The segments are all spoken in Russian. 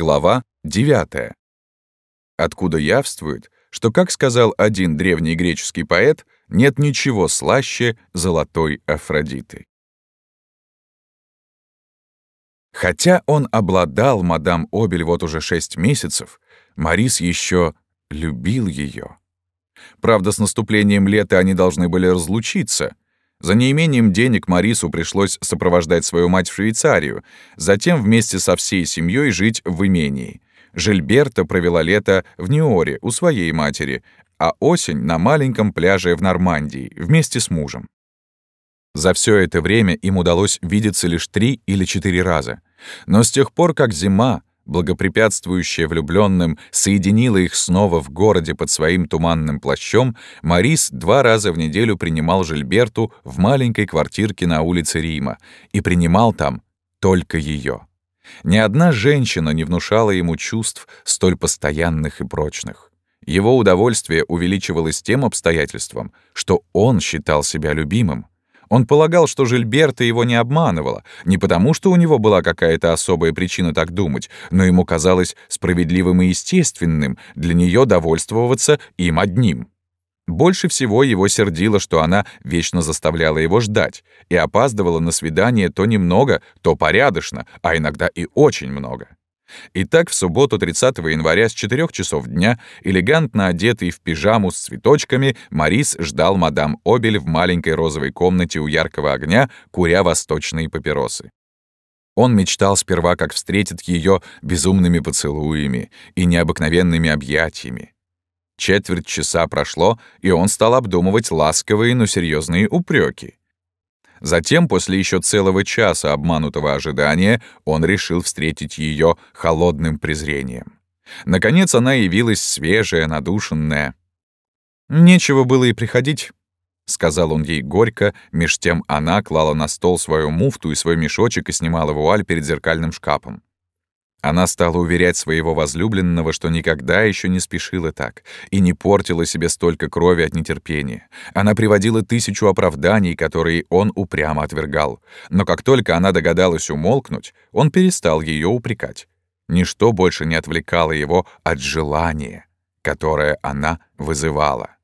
Глава 9. Откуда явствует, что, как сказал один древний греческий поэт, нет ничего слаще золотой Афродиты. Хотя он обладал мадам Обель вот уже шесть месяцев, Марис еще любил ее. Правда, с наступлением лета они должны были разлучиться — за неимением денег Марису пришлось сопровождать свою мать в Швейцарию, затем вместе со всей семьей жить в имении. Жильберта провела лето в Ниоре у своей матери, а осень на маленьком пляже в Нормандии вместе с мужем. За все это время им удалось видеться лишь три или четыре раза. Но с тех пор, как зима, благопрепятствующая влюбленным, соединила их снова в городе под своим туманным плащом, Марис два раза в неделю принимал Жильберту в маленькой квартирке на улице Рима и принимал там только ее. Ни одна женщина не внушала ему чувств столь постоянных и прочных. Его удовольствие увеличивалось тем обстоятельством, что он считал себя любимым. Он полагал, что Жильберта его не обманывала, не потому, что у него была какая-то особая причина так думать, но ему казалось справедливым и естественным для нее довольствоваться им одним. Больше всего его сердило, что она вечно заставляла его ждать и опаздывала на свидание то немного, то порядочно, а иногда и очень много. Итак, в субботу 30 января с 4 часов дня, элегантно одетый в пижаму с цветочками, Марис ждал мадам Обель в маленькой розовой комнате у яркого огня, куря восточные папиросы. Он мечтал сперва, как встретит ее безумными поцелуями и необыкновенными объятиями. Четверть часа прошло, и он стал обдумывать ласковые, но серьезные упреки. Затем, после еще целого часа обманутого ожидания, он решил встретить ее холодным презрением. Наконец она явилась свежая, надушенная. «Нечего было и приходить», — сказал он ей горько, меж тем она клала на стол свою муфту и свой мешочек и снимала вуаль перед зеркальным шкафом. Она стала уверять своего возлюбленного, что никогда еще не спешила так и не портила себе столько крови от нетерпения. Она приводила тысячу оправданий, которые он упрямо отвергал. Но как только она догадалась умолкнуть, он перестал ее упрекать. Ничто больше не отвлекало его от желания, которое она вызывала.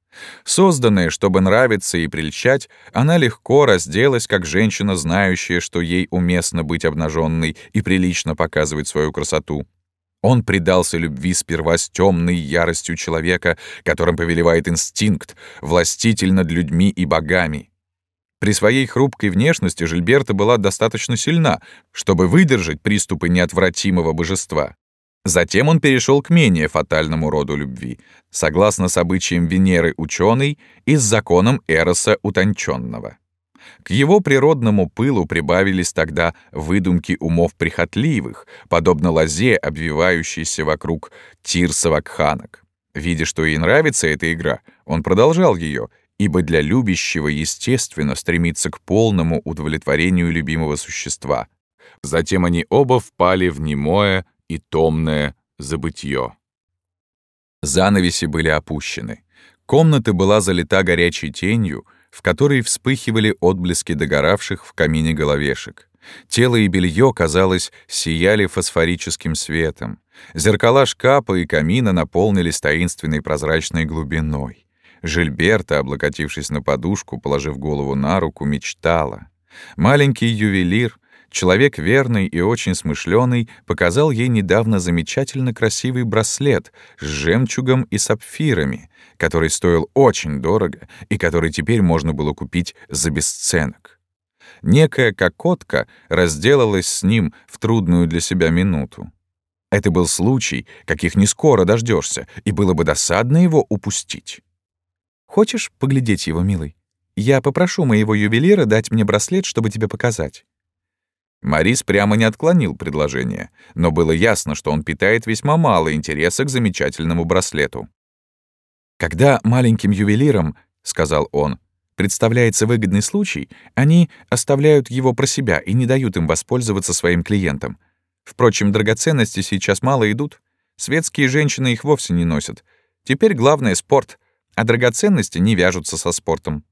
Созданная, чтобы нравиться и прельщать, она легко разделась, как женщина, знающая, что ей уместно быть обнаженной и прилично показывать свою красоту. Он предался любви сперва с темной яростью человека, которым повелевает инстинкт, властитель над людьми и богами. При своей хрупкой внешности Жильберта была достаточно сильна, чтобы выдержать приступы неотвратимого божества. Затем он перешел к менее фатальному роду любви, согласно с обычаям Венеры ученой и с законом Эроса утонченного. К его природному пылу прибавились тогда выдумки умов прихотливых, подобно лозе, обвивающейся вокруг тирса вакханок. Видя, что ей нравится эта игра, он продолжал ее, ибо для любящего естественно стремиться к полному удовлетворению любимого существа. Затем они оба впали в немое, и томное забытье. Занавеси были опущены. Комната была залита горячей тенью, в которой вспыхивали отблески догоравших в камине головешек. Тело и белье, казалось, сияли фосфорическим светом. Зеркала шкафа и камина наполнились таинственной прозрачной глубиной. Жильберта, облокотившись на подушку, положив голову на руку, мечтала. Маленький ювелир, Человек верный и очень смышленый показал ей недавно замечательно красивый браслет с жемчугом и сапфирами, который стоил очень дорого и который теперь можно было купить за бесценок. Некая кокотка разделалась с ним в трудную для себя минуту. Это был случай, каких не скоро дождешься, и было бы досадно его упустить. «Хочешь поглядеть его, милый? Я попрошу моего ювелира дать мне браслет, чтобы тебе показать». Марис прямо не отклонил предложение, но было ясно, что он питает весьма мало интереса к замечательному браслету. «Когда маленьким ювелирам, — сказал он, — представляется выгодный случай, они оставляют его про себя и не дают им воспользоваться своим клиентам. Впрочем, драгоценности сейчас мало идут. Светские женщины их вовсе не носят. Теперь главное — спорт, а драгоценности не вяжутся со спортом.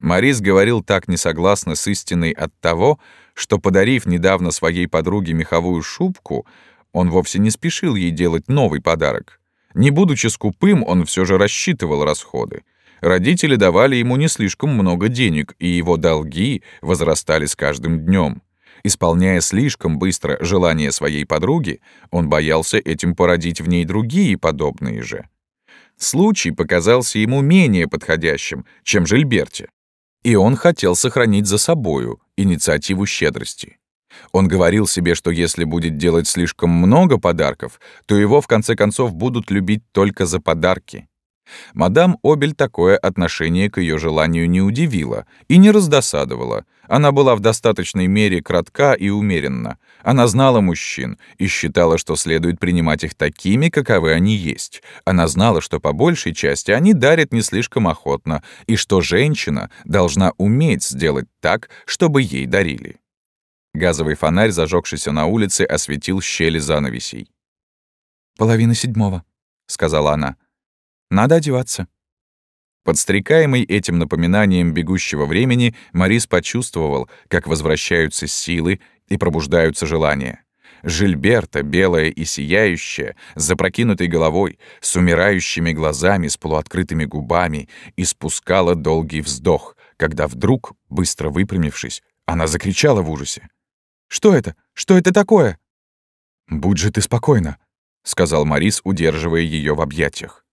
Марис говорил так несогласно с истиной от того, что, подарив недавно своей подруге меховую шубку, Он вовсе не спешил ей делать новый подарок. Не будучи скупым, он все же рассчитывал расходы. Родители давали ему не слишком много денег, и его долги возрастали с каждым днем. Исполняя слишком быстро желания своей подруги, он боялся этим породить в ней другие подобные же. Случай показался ему менее подходящим, чем Жильберте, и он хотел сохранить за собою инициативу щедрости. Он говорил себе, что если будет делать слишком много подарков, то его в конце концов будут любить только за подарки. Мадам Обель такое отношение к ее желанию не удивило и не раздосадовало. Она была в достаточной мере кратка и умеренна. Она знала мужчин и считала, что следует принимать их такими, каковы они есть. Она знала, что по большей части они дарят не слишком охотно, и что женщина должна уметь сделать так, чтобы ей дарили. Газовый фонарь, зажегшийся на улице, осветил щели занавесей. «Половина седьмого», — сказала она. Надо одеваться». Подстрекаемый этим напоминанием бегущего времени, Морис почувствовал, как возвращаются силы и пробуждаются желания. Жильберта, белая и сияющая, с запрокинутой головой, с умирающими глазами, с полуоткрытыми губами, испускала долгий вздох, когда вдруг, быстро выпрямившись, она закричала в ужасе. «Что это? Что это такое?» «Будь же ты спокойна», — сказал Морис, удерживая ее в объятиях.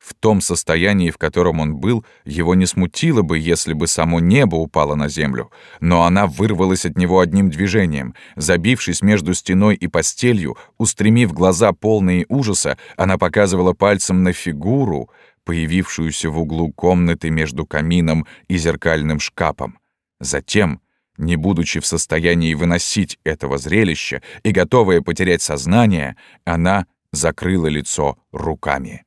В том состоянии, в котором он был, его не смутило бы, если бы само небо упало на землю, но она вырвалась от него одним движением. Забившись между стеной и постелью, устремив глаза полные ужаса, она показывала пальцем на фигуру, появившуюся в углу комнаты между камином и зеркальным шкафом. Затем, не будучи в состоянии выносить этого зрелища и готовая потерять сознание, она закрыла лицо руками.